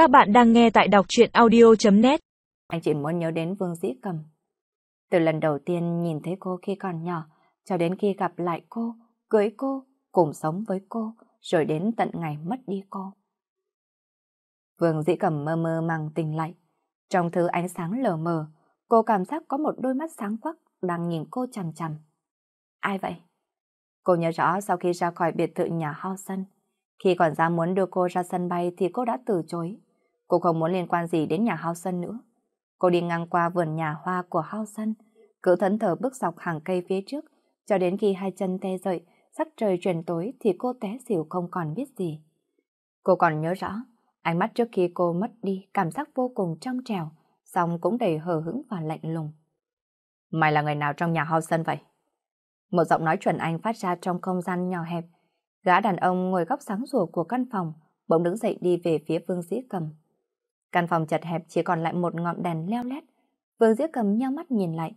Các bạn đang nghe tại đọc truyện audio.net Anh chỉ muốn nhớ đến Vương Dĩ Cầm. Từ lần đầu tiên nhìn thấy cô khi còn nhỏ, cho đến khi gặp lại cô, cưới cô, cùng sống với cô, rồi đến tận ngày mất đi cô. Vương Dĩ Cầm mơ mơ màng tỉnh lại. Trong thứ ánh sáng lờ mờ, cô cảm giác có một đôi mắt sáng quắc đang nhìn cô chằm chằm. Ai vậy? Cô nhớ rõ sau khi ra khỏi biệt thự nhà Hao khi quản gia muốn đưa cô ra sân bay thì cô đã từ chối. Cô không muốn liên quan gì đến nhà Hao nữa. Cô đi ngang qua vườn nhà hoa của Hao cứ thẫn thờ bước dọc hàng cây phía trước, cho đến khi hai chân tê dậy, sắc trời chuyển tối thì cô té xỉu không còn biết gì. Cô còn nhớ rõ, ánh mắt trước khi cô mất đi cảm giác vô cùng trong trèo, song cũng đầy hờ hững và lạnh lùng. Mày là người nào trong nhà Hao vậy? Một giọng nói chuẩn Anh phát ra trong không gian nhỏ hẹp. Gã đàn ông ngồi góc sáng rùa của căn phòng, bỗng đứng dậy đi về phía Vương Dĩ Cầm. Căn phòng chật hẹp chỉ còn lại một ngọn đèn leo lét. Vương Dĩ Cầm nhau mắt nhìn lại,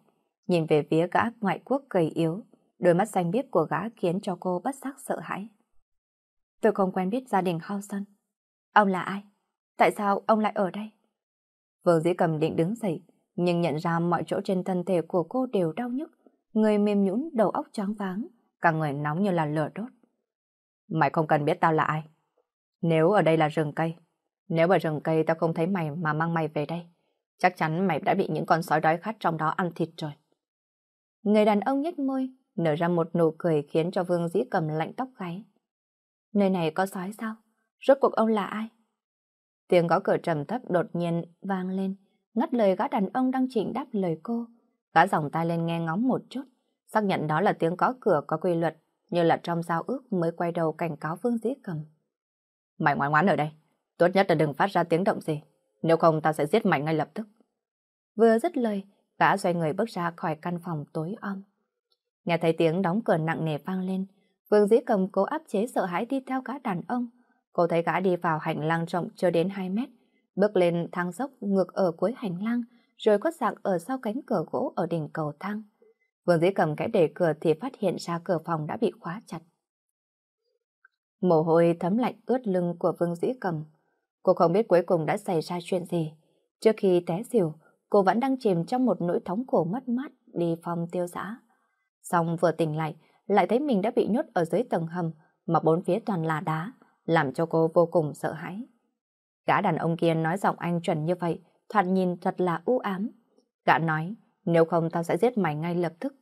nhìn về phía gã ngoại quốc gầy yếu, đôi mắt xanh biếc của gã khiến cho cô bất giác sợ hãi. Tôi không quen biết gia đình Hausen. Ông là ai? Tại sao ông lại ở đây? Vương Dĩ Cầm định đứng dậy, nhưng nhận ra mọi chỗ trên thân thể của cô đều đau nhức, người mềm nhũn, đầu óc choáng váng, cả người nóng như là lửa đốt. Mày không cần biết tao là ai. Nếu ở đây là rừng cây, nếu ở rừng cây tao không thấy mày mà mang mày về đây, chắc chắn mày đã bị những con sói đói khát trong đó ăn thịt rồi. Người đàn ông nhếch môi, nở ra một nụ cười khiến cho Vương Dĩ cầm lạnh tóc gáy. Nơi này có sói sao? Rốt cuộc ông là ai? Tiếng gõ cửa trầm thấp đột nhiên vang lên, ngắt lời gã đàn ông đang chỉnh đáp lời cô. Gã dòng tay lên nghe ngóng một chút, xác nhận đó là tiếng gõ cửa có quy luật, như là trong giao ước mới quay đầu cảnh cáo Vương Dĩ cầm. Mày ngoan ngoãn ở đây, tốt nhất là đừng phát ra tiếng động gì, nếu không ta sẽ giết mạnh ngay lập tức. Vừa dứt lời, gã xoay người bước ra khỏi căn phòng tối om. Nghe thấy tiếng đóng cửa nặng nề vang lên, Vương Dĩ cầm cố áp chế sợ hãi đi theo gã đàn ông. Cô thấy gã đi vào hành lang rộng chưa đến 2 mét, bước lên thang dốc ngược ở cuối hành lang, rồi quất dạng ở sau cánh cửa gỗ ở đỉnh cầu thang. Vương Dĩ cầm cái để cửa thì phát hiện ra cửa phòng đã bị khóa chặt. Mồ hôi thấm lạnh ướt lưng của Vương Dĩ cầm. Cô không biết cuối cùng đã xảy ra chuyện gì. Trước khi té xỉu, cô vẫn đang chìm trong một nỗi thống khổ mất mát đi phòng tiêu giã. Xong vừa tỉnh lại, lại thấy mình đã bị nhốt ở dưới tầng hầm mà bốn phía toàn là đá, làm cho cô vô cùng sợ hãi. Gã đàn ông kia nói giọng anh chuẩn như vậy, thoạt nhìn thật là u ám. Gã nói, nếu không tao sẽ giết mày ngay lập tức.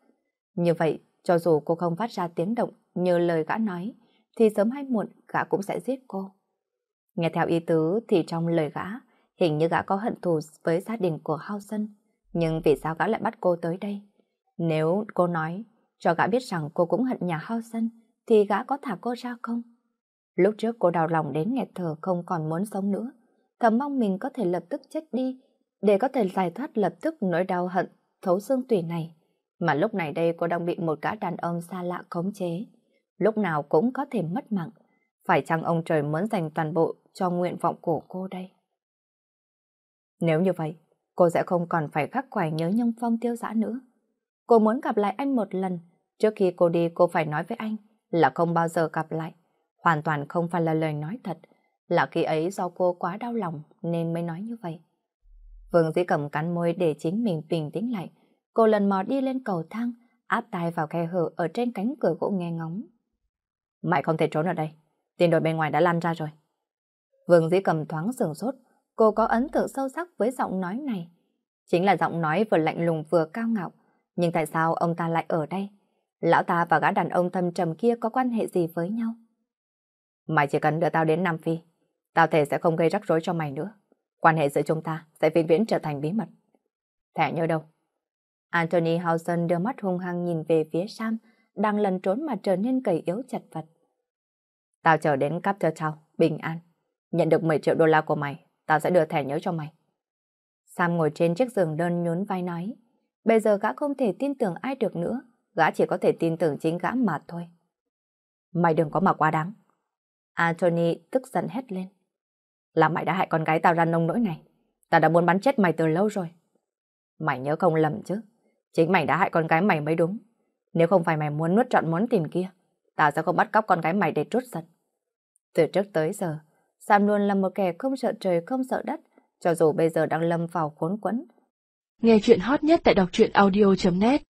Như vậy, cho dù cô không phát ra tiếng động như lời gã nói, thì sớm hay muộn gã cũng sẽ giết cô. Nghe theo ý tứ thì trong lời gã, hình như gã có hận thù với gia đình của Hao Sân. Nhưng vì sao gã lại bắt cô tới đây? Nếu cô nói cho gã biết rằng cô cũng hận nhà Hao Sân, thì gã có thả cô ra không? Lúc trước cô đau lòng đến nghẹt thở không còn muốn sống nữa, thầm mong mình có thể lập tức chết đi, để có thể giải thoát lập tức nỗi đau hận thấu xương tủy này. Mà lúc này đây cô đang bị một gã đàn ông xa lạ khống chế. Lúc nào cũng có thể mất mạng. Phải chăng ông trời muốn dành toàn bộ cho nguyện vọng của cô đây? Nếu như vậy, cô sẽ không còn phải khắc khoải nhớ nhung phong tiêu giã nữa. Cô muốn gặp lại anh một lần. Trước khi cô đi cô phải nói với anh là không bao giờ gặp lại. Hoàn toàn không phải là lời nói thật. Là khi ấy do cô quá đau lòng nên mới nói như vậy. Vương Dĩ cầm cắn môi để chính mình bình tĩnh lại. Cô lần mò đi lên cầu thang, áp tay vào khe hở ở trên cánh cửa gỗ nghe ngóng. Mày không thể trốn ở đây. Tiền đồn bên ngoài đã lan ra rồi. Vương Dĩ cầm thoáng sừng sốt. Cô có ấn tượng sâu sắc với giọng nói này. Chính là giọng nói vừa lạnh lùng vừa cao ngạo. Nhưng tại sao ông ta lại ở đây? Lão ta và gã đàn ông thâm trầm kia có quan hệ gì với nhau? Mày chỉ cần đưa tao đến Nam Phi. Tao thể sẽ không gây rắc rối cho mày nữa. Quan hệ giữa chúng ta sẽ vĩnh viễn trở thành bí mật. Thẻ nhớ đâu? Anthony Housen đưa mắt hung hăng nhìn về phía Sam, đang lần trốn mà trở nên cầy yếu chật vật. Tao chờ đến cấp cho tao, bình an. Nhận được 10 triệu đô la của mày, tao sẽ đưa thẻ nhớ cho mày. Sam ngồi trên chiếc giường đơn nhún vai nói, bây giờ gã không thể tin tưởng ai được nữa, gã chỉ có thể tin tưởng chính gã mà thôi. Mày đừng có mà quá đáng. Anthony tức giận hét lên. Là mày đã hại con gái tao ra nông nỗi này. Tao đã muốn bắn chết mày từ lâu rồi. Mày nhớ không lầm chứ. Chính mày đã hại con gái mày mới đúng. Nếu không phải mày muốn nuốt trọn món tiền kia, ta sẽ không bắt cóc con gái mày để trút giận. Từ trước tới giờ, Sam luôn là một kẻ không sợ trời không sợ đất, cho dù bây giờ đang lâm vào khốn quẫn. Nghe chuyện hot nhất tại đọc truyện audio.net